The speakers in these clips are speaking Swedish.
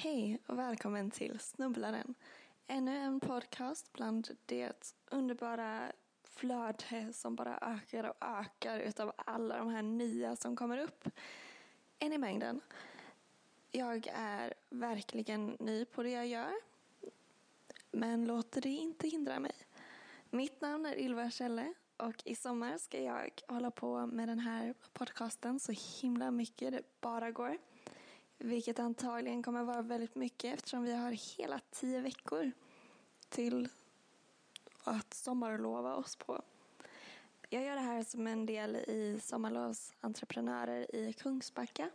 Hej och välkommen till Snubblaren. Ännu en podcast bland det underbara flöde som bara ökar och ökar utav alla de här nya som kommer upp. En i mängden. Jag är verkligen ny på det jag gör. Men låter det inte hindra mig. Mitt namn är Ylva Kjelle och i sommar ska jag hålla på med den här podcasten så himla mycket det bara går. Vilket antagligen kommer vara väldigt mycket eftersom vi har hela tio veckor till att sommarlova oss på. Jag gör det här som en del i Sommarlovsentreprenörer i Kungsbacka.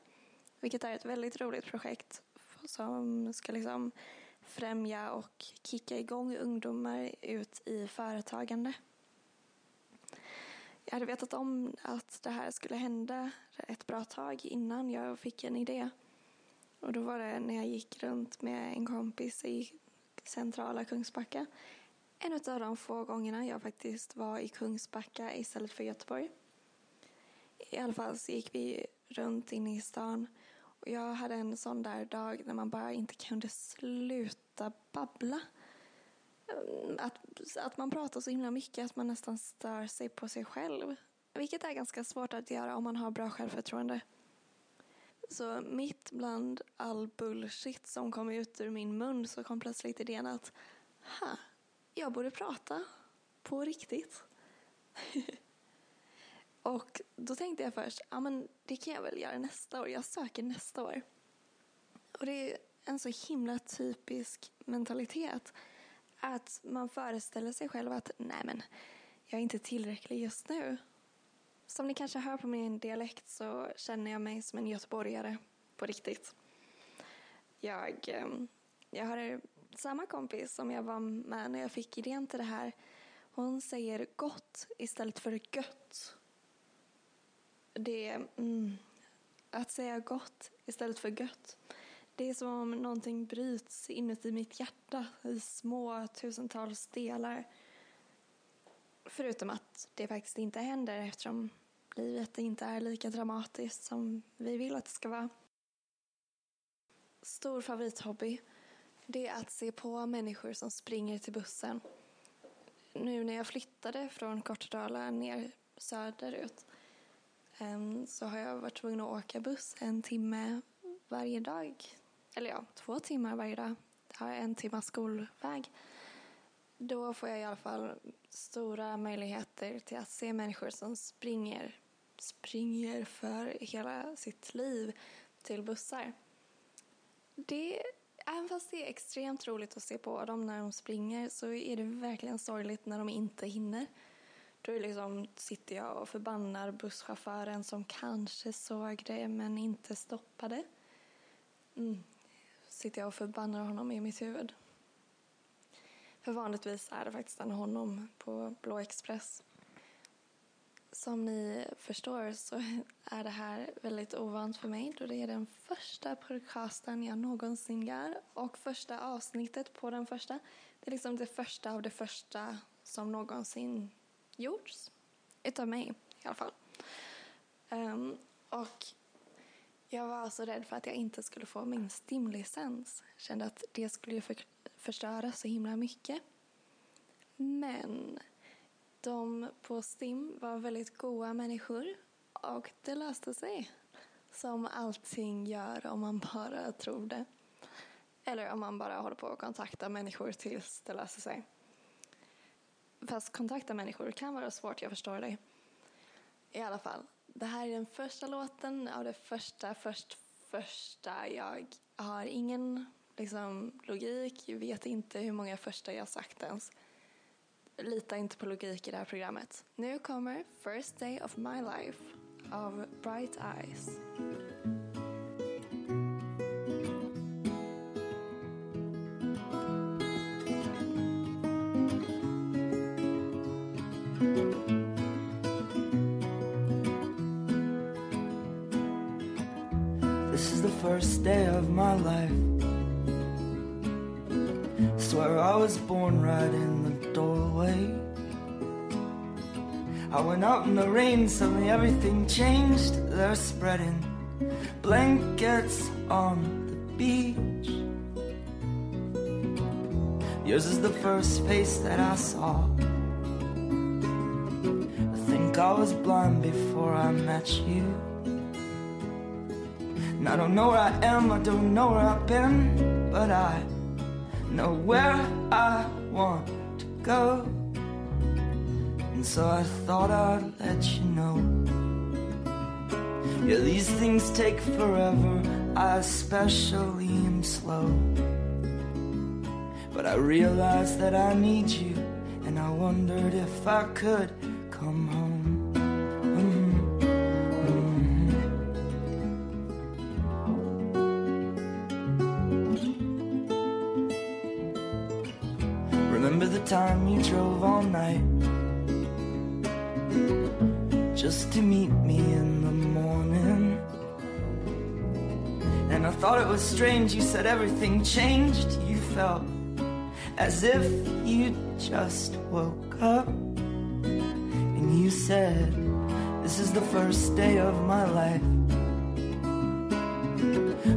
Vilket är ett väldigt roligt projekt som ska liksom främja och kicka igång ungdomar ut i företagande. Jag hade vetat om att det här skulle hända ett bra tag innan jag fick en idé. Och då var det när jag gick runt med en kompis i centrala Kungsbacka. En av de få gångerna jag faktiskt var i Kungsbacka istället för Göteborg. I alla fall så gick vi runt inne i stan och jag hade en sån där dag när man bara inte kunde sluta babbla. Mm, att, att man pratar så himla mycket att man nästan stör sig på sig själv. Vilket är ganska svårt att göra om man har bra självförtroende. Så mitt bland all bullshit som kom ut ur min mun så kom plötsligt idén att ha, jag borde prata på riktigt. och då tänkte jag först, ja men det kan jag väl göra nästa år. Jag söker nästa år. Och det är en så himla typisk mentalitet. Att man föreställer sig själv att nej men, jag är inte tillräcklig just nu. Som ni kanske hör på min dialekt så känner jag mig som en göteborgare på riktigt. Jag, eh, jag har samma kompis som jag var med när jag fick idén till det här. Hon säger gott istället för gött. Det mm, att säga gott istället för gött. Det är som om någonting bryts inuti mitt hjärta i små tusentals delar. Förutom att det faktiskt inte händer eftersom livet inte är lika dramatiskt som vi vill att det ska vara. Stor favorithobby, det är att se på människor som springer till bussen. Nu när jag flyttade från Kortedala ner söderut ehm, så har jag varit tvungen att åka buss en timme varje dag. Eller ja, två timmar varje dag. Jag har en timma skolväg. Då får jag i alla fall stora möjligheter till att se människor som springer springer för hela sitt liv till bussar. Det, även fast det är extremt roligt att se på dem när de springer så är det verkligen sorgligt när de inte hinner. Då liksom, sitter jag och förbannar busschauffören som kanske såg det men inte stoppade. Mm. Sitter jag och förbannar honom i mitt huvud. För vanligtvis är det faktiskt en honom på Blå Express. Som ni förstår så är det här väldigt ovant för mig då det är den första podcasten jag någonsin gör och första avsnittet på den första. Det är liksom det första av det första som någonsin gjorts. Utav mig i alla fall. Um, och jag var så rädd för att jag inte skulle få min stimlicens. Kände att det skulle ju för förstöra så himla mycket. Men de på STIM var väldigt goda människor och det löste sig. Som allting gör om man bara tror det. Eller om man bara håller på att kontakta människor tills det löser sig. Fast kontakta människor kan vara svårt, jag förstår dig. I alla fall, det här är den första låten av det första, först, första. Jag har ingen liksom, logik, vet inte hur många första jag sagt ens lita inte på logik i det här programmet. Nu kommer First Day of My Life av Bright Eyes. This is the first day of my life Swear I was born right in the doorway. I went out in the rain, suddenly everything changed. They're spreading blankets on the beach. Yours is the first face that I saw. I think I was blind before I met you. And I don't know where I am, I don't know where I've been, but I know where I want go. And so I thought I'd let you know. Yeah, these things take forever, I especially am slow. But I realized that I need you, and I wondered if I could come home. Drove all night just to meet me in the morning? And I thought it was strange, you said everything changed. You felt as if you just woke up. And you said, This is the first day of my life.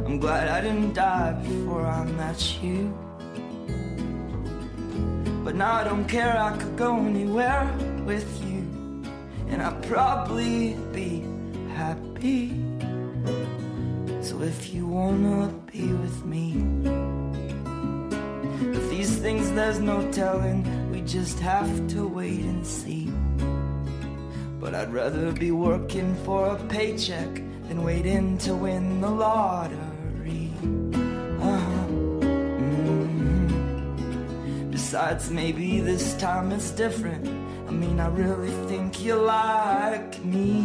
I'm glad I didn't die before I met you. But now I don't care, I could go anywhere with you. And I'd probably be happy. So if you wanna be with me, if these things there's no telling, we just have to wait and see. But I'd rather be working for a paycheck than waiting to win the lottery. Besides, maybe this time it's different. I mean, I really think you like me.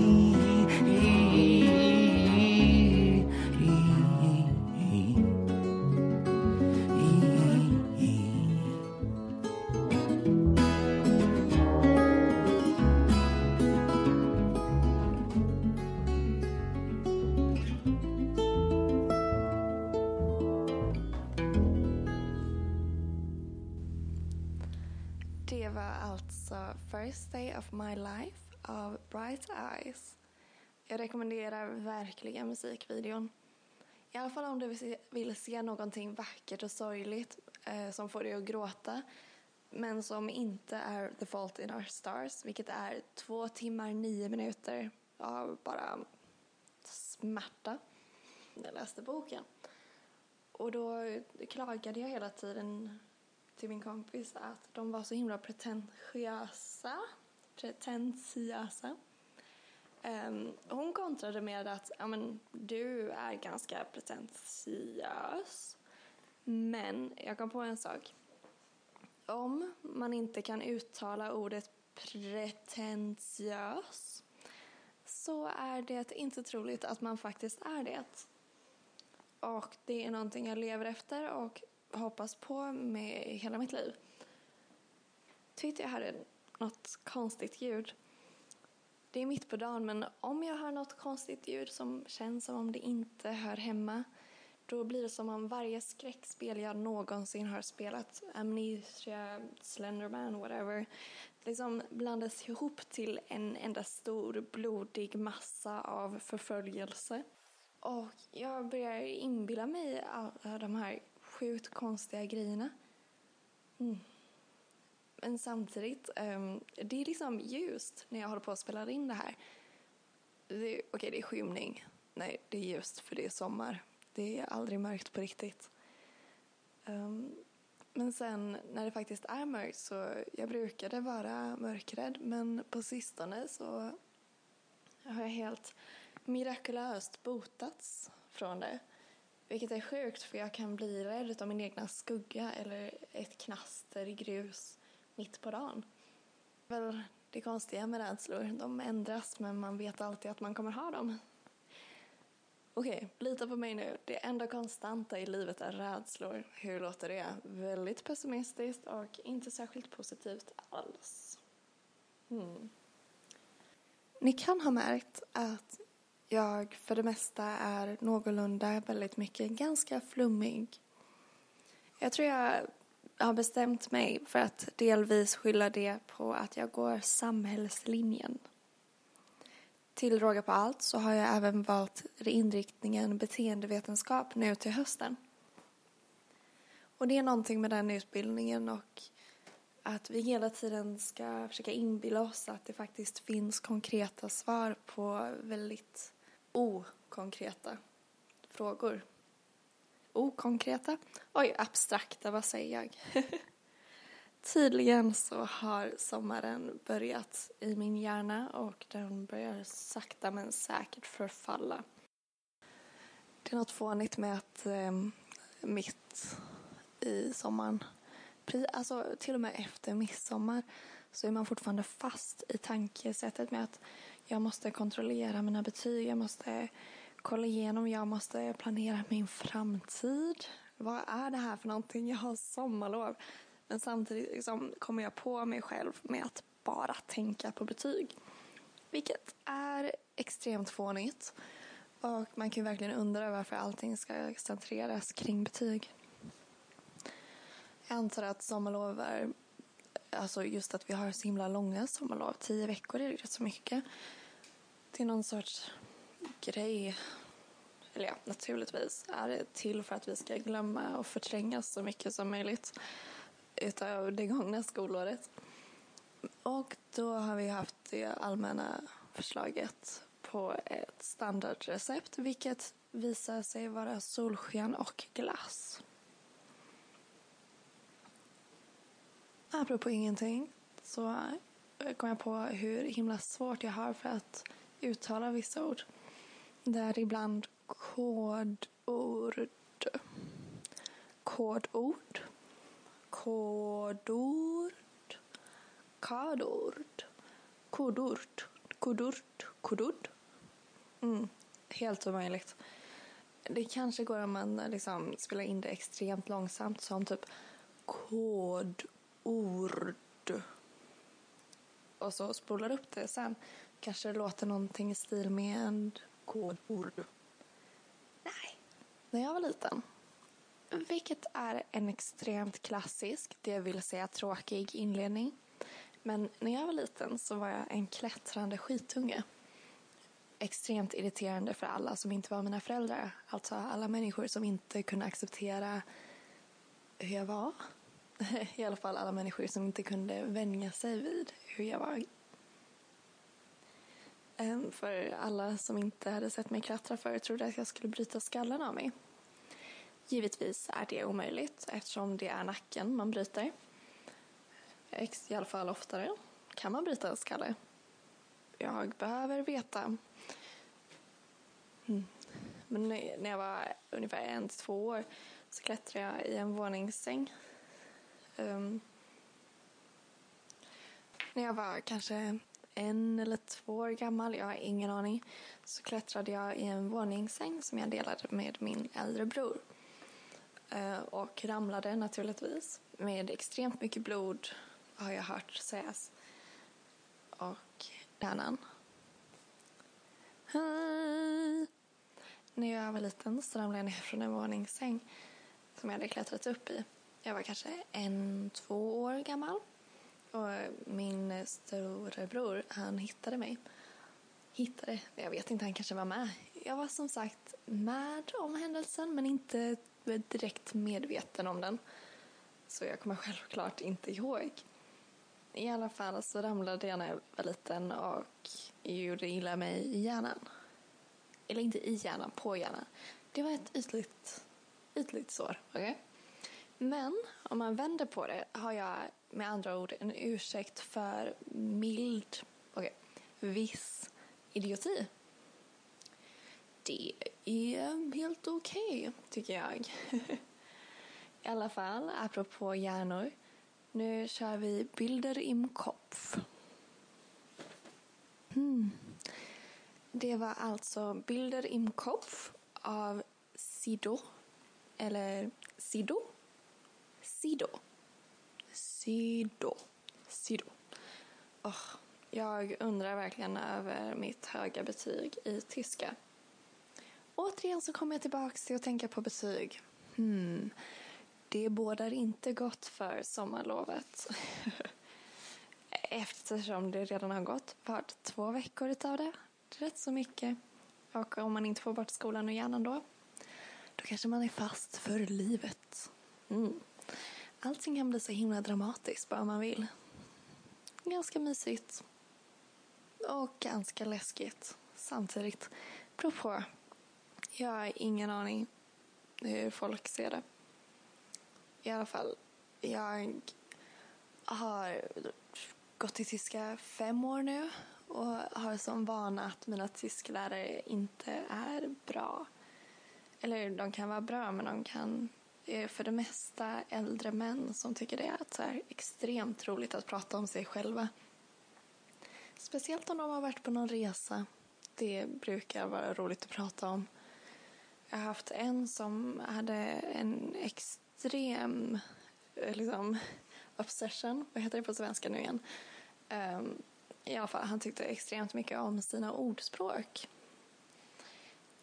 Jag rekommenderar verkligen musikvideon. I alla fall om du vill se, vill se någonting vackert och sorgligt eh, som får dig att gråta men som inte är The Fault in Our Stars vilket är två timmar nio minuter av bara smärta. Jag läste boken. Och då klagade jag hela tiden till min kompis att de var så himla pretentiösa. Pretentiösa. Um, hon kontrade med att ja, men, du är ganska pretentiös. Men jag kom på en sak. Om man inte kan uttala ordet pretentiös så är det inte troligt att man faktiskt är det. Och det är någonting jag lever efter och hoppas på med hela mitt liv. Tyckte jag hörde något konstigt ljud. Det är mitt på dagen men om jag hör något konstigt ljud som känns som om det inte hör hemma då blir det som om varje skräckspel jag någonsin har spelat, Amnesia, Slenderman, whatever, liksom blandas ihop till en enda stor blodig massa av förföljelse. Och jag börjar inbilla mig alla de här sjukt konstiga grejerna. Mm. Men samtidigt, um, det är liksom ljust när jag håller på att spela in det här. Okej, okay, det är skymning. Nej, det är ljust för det är sommar. Det är aldrig mörkt på riktigt. Um, men sen när det faktiskt är mörkt så, jag brukade vara mörkrädd men på sistone så har jag helt mirakulöst botats från det. Vilket är sjukt för jag kan bli rädd av min egna skugga eller ett knaster i grus mitt på dagen. Väl det konstiga med rädslor, de ändras men man vet alltid att man kommer ha dem. Okej, okay, lita på mig nu. Det enda konstanta i livet är rädslor. Hur låter det? Väldigt pessimistiskt och inte särskilt positivt alls. Hmm. Ni kan ha märkt att jag för det mesta är någorlunda väldigt mycket ganska flummig. Jag tror jag har bestämt mig för att delvis skylla det på att jag går samhällslinjen. Till råga på allt så har jag även valt inriktningen beteendevetenskap nu till hösten. Och det är någonting med den utbildningen och att vi hela tiden ska försöka inbilla oss att det faktiskt finns konkreta svar på väldigt okonkreta frågor. Okonkreta? Oj, abstrakta, vad säger jag? Tydligen så har sommaren börjat i min hjärna och den börjar sakta men säkert förfalla. Det är något fånigt med att eh, mitt i sommaren, alltså till och med efter midsommar, så är man fortfarande fast i tankesättet med att jag måste kontrollera mina betyg, jag måste kolla igenom, jag måste planera min framtid. Vad är det här för någonting? Jag har sommarlov. Men samtidigt liksom kommer jag på mig själv med att bara tänka på betyg. Vilket är extremt fånigt. Och man kan ju verkligen undra varför allting ska centreras kring betyg. Jag antar att sommarlov är, alltså just att vi har så himla långa sommarlov, tio veckor är rätt så mycket. Det är någon sorts grej, eller ja, naturligtvis är det till för att vi ska glömma och förtränga så mycket som möjligt utav det gångna skolåret. Och då har vi haft det allmänna förslaget på ett standardrecept vilket visar sig vara solsken och glass. Apropå ingenting så kom jag på hur himla svårt jag har för att uttala vissa ord. Däribland kodord. Kodord. Kodord. Kadord. Kodord. Kodord. Kodord. Mm, helt omöjligt. Det kanske går om man liksom spelar in det extremt långsamt som typ kodord och så spolar upp det sen. Kanske det låter någonting i stil med kodord. Nej, när jag var liten. Vilket är en extremt klassisk, det vill säga tråkig inledning. Men när jag var liten så var jag en klättrande skitunge. Extremt irriterande för alla som inte var mina föräldrar. Alltså alla människor som inte kunde acceptera hur jag var. I alla fall alla människor som inte kunde vänja sig vid hur jag var. Ehm, för alla som inte hade sett mig klättra förut trodde att jag skulle bryta skallen av mig. Givetvis är det omöjligt eftersom det är nacken man bryter. I alla fall oftare kan man bryta en skalle. Jag behöver veta. Mm. Men när jag var ungefär en till två år så klättrade jag i en våningssäng. Um, när jag var kanske en eller två år gammal, jag har ingen aning, så klättrade jag i en våningssäng som jag delade med min äldre bror. Eh, och ramlade naturligtvis med extremt mycket blod har jag hört sägas. Och hjärnan. När jag var liten så ramlade jag ner från en våningssäng som jag hade klättrat upp i. Jag var kanske en, två år gammal. Och eh, min eh, storebror, han hittade mig. Hittade? Jag vet inte, han kanske var med. Jag var som sagt med om händelsen men inte direkt medveten om den. Så jag kommer självklart inte ihåg. I alla fall så ramlade jag när jag var liten och gjorde illa mig i hjärnan. Eller inte i hjärnan, på hjärnan. Det var ett ytligt, ytligt sår. Okay? Men om man vänder på det har jag med andra ord en ursäkt för mild, okay, viss idioti. Det är helt okej, okay, tycker jag. I alla fall, apropå hjärnor. Nu kör vi Bilder im Kopf. Hmm. Det var alltså Bilder im Kopf av Sido, eller Sido. Sido. Sido. Sido. Oh, jag undrar verkligen över mitt höga betyg i tyska. Återigen så kommer jag tillbaka till att tänka på betyg. Hmm. Det bådar inte gott för sommarlovet. Eftersom det redan har gått vart två veckor utav det. Rätt så mycket. Och om man inte får bort skolan och hjärnan då, då kanske man är fast för livet. Mm allting kan bli så himla dramatiskt bara man vill. Ganska mysigt. Och ganska läskigt samtidigt. Beror på. Jag har ingen aning hur folk ser det. I alla fall, jag har gått i tyska fem år nu och har som vana att mina tysklärare inte är bra. Eller de kan vara bra, men de kan är för det mesta äldre män som tycker det är så här extremt roligt att prata om sig själva. Speciellt om de har varit på någon resa. Det brukar vara roligt att prata om. Jag har haft en som hade en extrem eh, liksom, obsession, vad heter det på svenska nu igen? Um, I alla fall, han tyckte extremt mycket om sina ordspråk.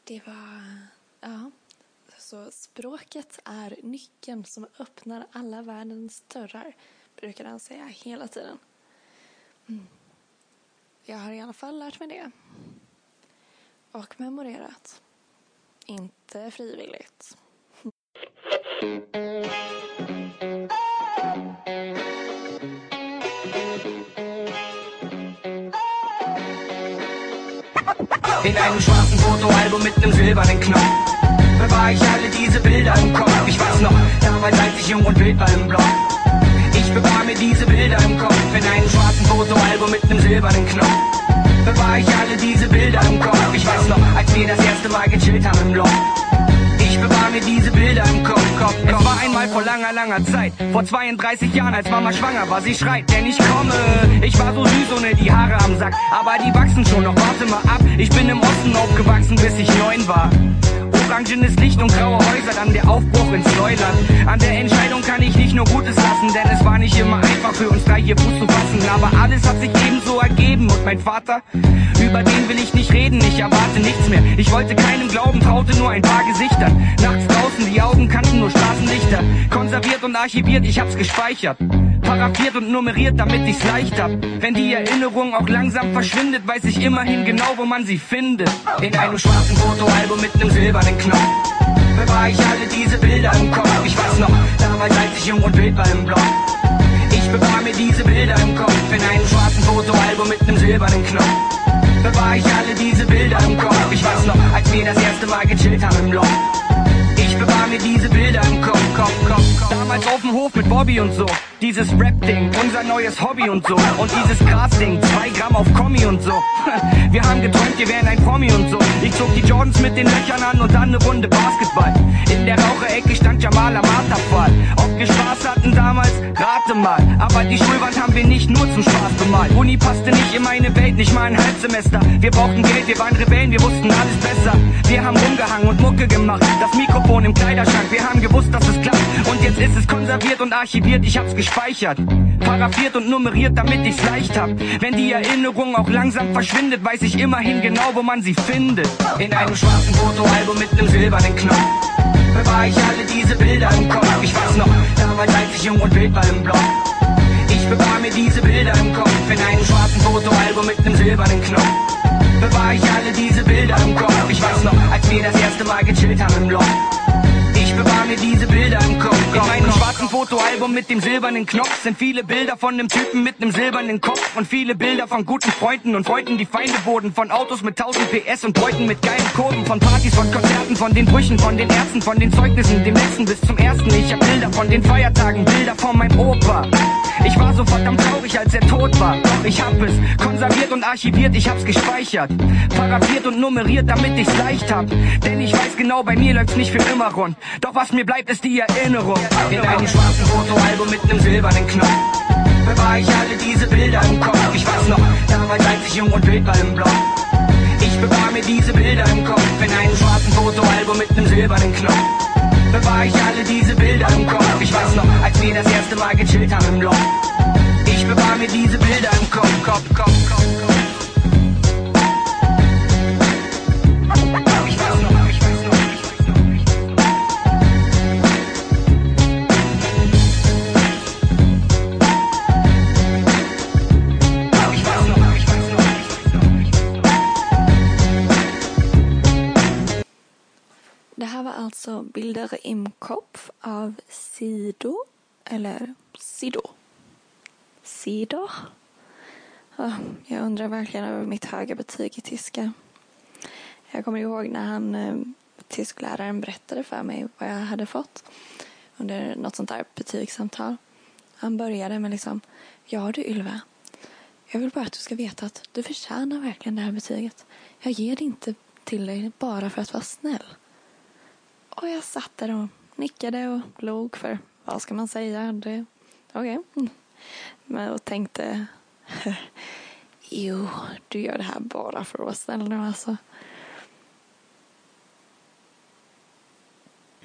Det var, ja, så språket är nyckeln som öppnar alla världens dörrar, brukar han säga hela tiden. Mm. Jag har i alla fall lärt mig det. Och memorerat. Inte frivilligt. In einem schwarzen Fotoalbum mit einem silbernen Knopf bewahre ich alle diese Bilder im Kopf. Ich weiß noch, damals als ich jung und wild war im Block. Ich bewahre mir diese Bilder im Kopf in einem schwarzen Fotoalbum mit einem silbernen Knopf. Bewahre ich alle diese Bilder im Kopf. Ich weiß noch, als wir das erste Mal gechillt haben im Loch. Ich bewahre mir diese Bilder im Kopf, Kopf, Kopf. Es war einmal vor langer, langer Zeit. Vor 32 Jahren, als Mama schwanger war, sie schreit, denn ich komme. Ich war so süß ohne die Haare am Sack. Aber die wachsen schon noch, warte mal ab. Ich bin im Osten aufgewachsen, bis ich neun war. Orangenes Licht und graue Häuser, dann der Aufbruch ins Neuland. An der Entscheidung kann ich nicht nur Gutes lassen, denn es war nicht immer einfach für uns drei hier Fuß zu fassen. Aber alles hat sich ebenso ergeben und mein Vater, über den will ich nicht reden, ich erwarte nichts mehr. Ich wollte keinem glauben, traute nur ein paar Gesichtern. Nachts draußen, die Augen kannten nur Straßenlichter. Konserviert und archiviert, ich hab's gespeichert. Paraphiert und nummeriert, damit ich's leicht hab. Wenn die Erinnerung auch langsam verschwindet, weiß ich immerhin genau, wo man sie findet. In einem schwarzen Fotoalbum mit nem silbernen Knopf. Bewahre ich alle diese Bilder im Kopf. Ich weiß noch, damals als ich jung und wild war im Block. Ich bewahre mir diese Bilder im Kopf. In einem schwarzen Fotoalbum mit nem silbernen Knopf. Bewahre ich alle diese Bilder im Kopf. Ich weiß noch, als wir das erste Mal gechillt haben im Loch. Mir diese Bilder im Kopf, Kopf, Kopf. Damals auf dem Hof mit Bobby und so. Dieses Rap-Ding, unser neues Hobby und so. Und dieses Gras-Ding, zwei Gramm auf Kommi und so. Wir haben geträumt, wir wären ein Promi und so. Ich zog die Jordans mit den Löchern an und dann eine Runde Basketball. In der Raucherecke stand Jamal am Marterpfahl. Ob wir Spaß hatten damals, rate mal. Aber die Schulwand haben wir nicht nur zum Spaß bemalt. Uni passte nicht in meine Welt, nicht mal ein Halbsemester. Wir brauchten Geld, wir waren Rebellen, wir wussten alles besser. Wir haben rumgehangen und Mucke gemacht. Das Mikrofon im Kleiderschrank, wir haben gewusst, dass es klappt. Und jetzt ist es konserviert und archiviert, ich hab's gespeichert. Paraphiert und nummeriert, damit ich's leicht hab. Wenn die Erinnerung auch langsam verschwindet, weiß ich immerhin genau, wo man sie findet. In einem schwarzen Fotoalbum mit nem silbernen Knopf. Bewahre ich alle diese Bilder im Kopf. Ich weiß noch, damals als ich jung und wild war im Block. Ich bewahre mir diese Bilder im Kopf. In einem schwarzen Fotoalbum mit nem silbernen Knopf. Bewahre ich alle diese Bilder im Kopf. Ich weiß noch, als wir das erste Mal gechillt haben im Loch. Ich bewahre mir diese Bilder im Kopf. In meinem schwarzen Fotoalbum mit dem silbernen Knopf sind viele Bilder von einem Typen mit einem silbernen Kopf und viele Bilder von guten Freunden und Freunden, die Feinde wurden. Von Autos mit 1000 PS und Beuten mit geilen Kurven. Von Partys, von Konzerten, von den Brüchen, von den Ärzten, von den Zeugnissen, dem letzten bis zum ersten. Ich hab Bilder von den Feiertagen, Bilder von meinem Opa. Ich war so verdammt traurig, als er tot war. Doch ich hab es konserviert und archiviert, ich hab's gespeichert. Paraphiert und nummeriert, damit ich's leicht hab. Denn ich weiß genau, bei mir läuft's nicht für immer rund. Doch was mir bleibt, ist die Erinnerung. In einem schwarzen Fotoalbum mit nem silbernen Knopf. Bewahre ich alle diese Bilder im Kopf. Ich weiß noch, damals als ich jung und wild war im Block. Ich bewahre mir diese Bilder im Kopf. In einem schwarzen Fotoalbum mit nem silbernen Knopf. Bewahre ich alle diese Bilder im Kopf. Ich weiß noch, als wir das erste Mal gechillt haben im Loch. Ich bewahre mir diese Bilder im Kopf, Kopf, Kopf, Kopf, Kopf. Ich weiß noch, alltså Bilder im Kopf av Sido. Eller Sido. Sido? jag undrar verkligen över mitt höga betyg i tyska. Jag kommer ihåg när han, eh, tyskläraren berättade för mig vad jag hade fått under något sånt där betygssamtal. Han började med liksom, ja du Ylva, jag vill bara att du ska veta att du förtjänar verkligen det här betyget. Jag ger det inte till dig bara för att vara snäll. Och jag satt där och nickade och log för vad ska man säga? Det, okej. Okay. Men och tänkte jo, du gör det här bara för att vara snäll nu alltså.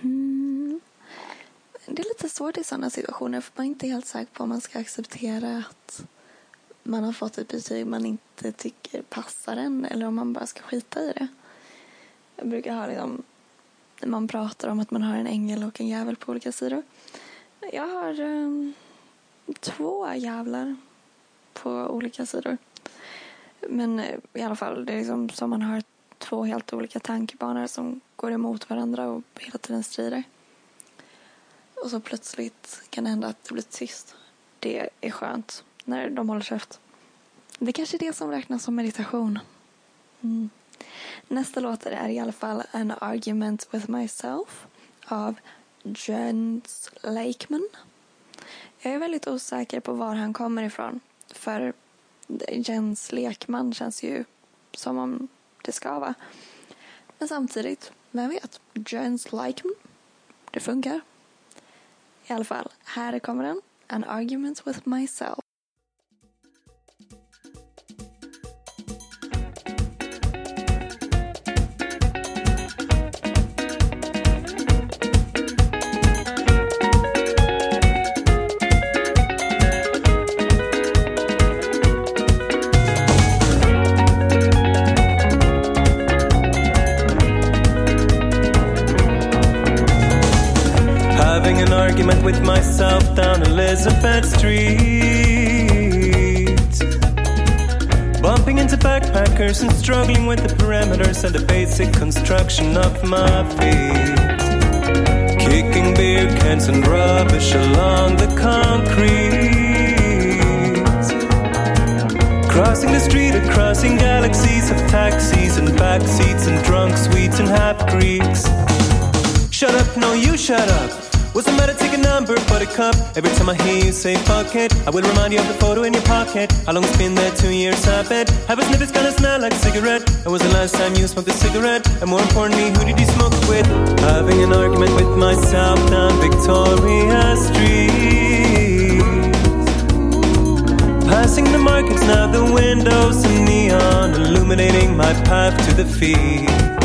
Mm. Det är lite svårt i sådana situationer för man är inte helt säker på om man ska acceptera att man har fått ett betyg man inte tycker passar en eller om man bara ska skita i det. Jag brukar ha liksom, när man pratar om att man har en ängel och en jävel på olika sidor. Jag har um, två jävlar på olika sidor. Men eh, i alla fall, det är liksom som man har två helt olika tankebanor som går emot varandra och hela tiden strider. Och så plötsligt kan det hända att det blir tyst. Det är skönt när de håller käft. Det kanske är det som räknas som meditation. Mm. Nästa låt är i alla fall An Argument with Myself av Jens Lakeman. Jag är väldigt osäker på var han kommer ifrån. För Jens Lekman känns ju som om det ska vara. Men samtidigt, vem vet? Jens Lakeman. Det funkar. I alla fall, här kommer den. An argument with myself. Basic construction of my feet. Kicking beer cans and rubbish along the concrete. Crossing the street crossing galaxies of taxis and back seats and drunk sweets and half Greeks. Shut up, no, you shut up. What's the matter? Take a number, buttercup. Every time I hear you say fuck it, I will remind you of the photo in your pocket. How long it's been there? Two years, I bet. Have a sniff, it's gonna smell like a cigarette. When was the last time you smoked a cigarette? And more importantly, who did you smoke with? Having an argument with myself down Victoria Street. Passing the markets, now the windows and neon, illuminating my path to the feet.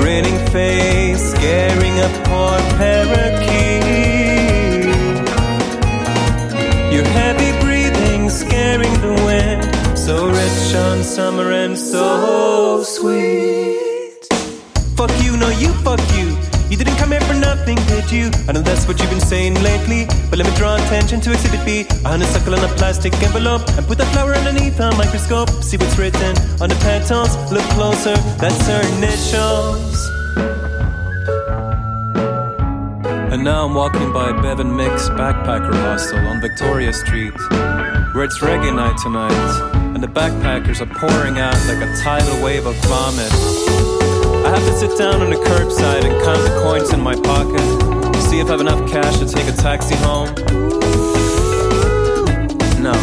Grinning face scaring a poor parakeet. Your heavy breathing scaring the wind. So rich on summer and so sweet. Fuck you, no you, fuck you. You didn't come here for nothing, did you? I know that's what you've been saying lately. But let me draw attention to Exhibit B. A honeysuckle in a plastic envelope. And put that flower underneath a microscope. See what's written on the petals. Look closer, that's her initials. And now I'm walking by Bevan Mix Backpacker Hostel on Victoria Street, where it's reggae night tonight, and the backpackers are pouring out like a tidal wave of vomit. I have to sit down on the curbside and count the coins in my pocket to see if I have enough cash to take a taxi home. No.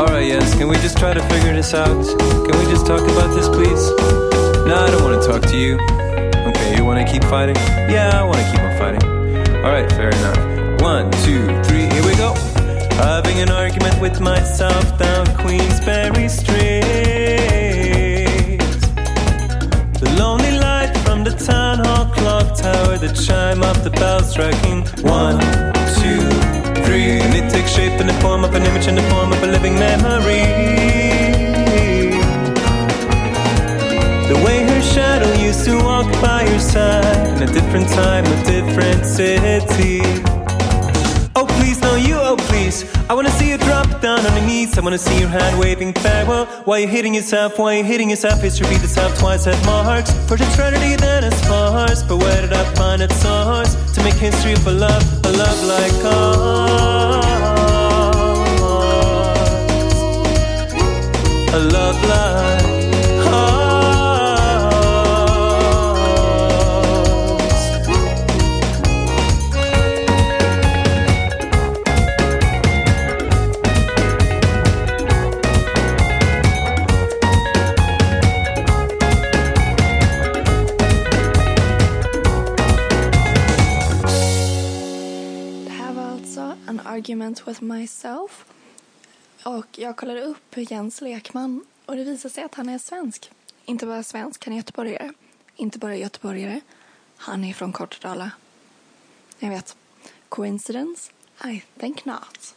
Alright, yes, can we just try to figure this out? Can we just talk about this, please? No, I don't want to talk to you. Okay, you want to keep fighting? Yeah, I want to keep on fighting. Alright, fair enough. One, two, three, here we go. Having an argument with myself down Queensberry Street. The lonely light clock tower, the chime of the bell striking one, two, three. And it takes shape in the form of an image, in the form of a living memory. The way her shadow used to walk by your side in a different time, a different city. Oh, please, no, you, oh, please. I wanna see you drop down on your knees. I wanna see your hand waving farewell. Why you hitting yourself? Why you hitting yourself? History repeat itself twice at marks. First eternity, then as farce. But where did I find its source? To make history for love, a love like ours. With Myself. Och jag kollade upp Jens Lekman och det visade sig att han är svensk. Inte bara svensk, han är göteborgare. Inte bara göteborgare, han är från Kortedala. Jag vet. Coincidence? I think not.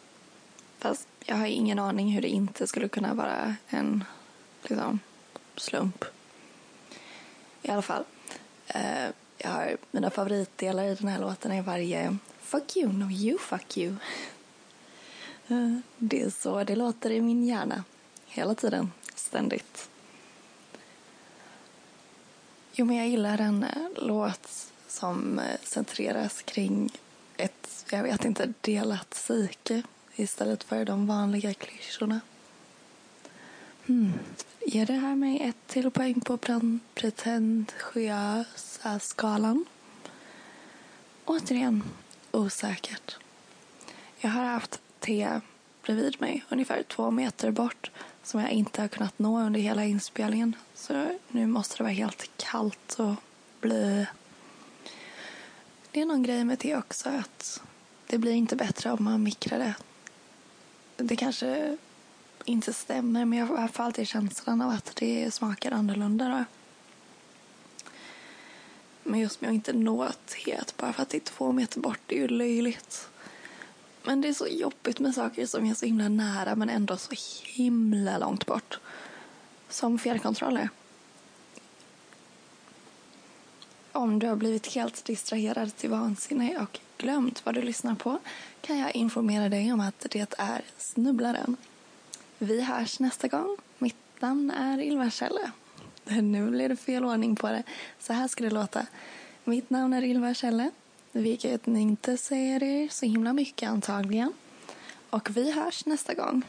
Fast jag har ingen aning hur det inte skulle kunna vara en liksom, slump. I alla fall. Uh, jag har mina favoritdelar i den här låten är varje Fuck you, no you fuck you. Eh, det är så det låter i min hjärna. Hela tiden. Ständigt. Jo, men jag gillar en eh, låt som eh, centreras kring ett, jag vet inte, delat psyke istället för de vanliga klyschorna. Hmm. Ger det här mig ett till poäng på pretentiösa skalan? Återigen, osäkert. Jag har haft te bredvid mig, ungefär två meter bort som jag inte har kunnat nå under hela inspelningen. Så nu måste det vara helt kallt och blö. Det är någon grej med te också att det blir inte bättre om man mikrar det. Det kanske inte stämmer men jag får alltid känslan av att det smakar annorlunda då. Men just med att inte nå teet bara för att det är två meter bort, det är ju löjligt. Men det är så jobbigt med saker som är så himla nära men ändå så himla långt bort. Som fjärrkontroller. Om du har blivit helt distraherad till vansinne och glömt vad du lyssnar på kan jag informera dig om att det är Snubblaren. Vi hörs nästa gång. Mitt namn är Ylva Kjelle. Nu blev det fel ordning på det. Så här ska det låta. Mitt namn är Ylva Kjelle, vilket ni inte säger er så himla mycket antagligen. Och vi hörs nästa gång.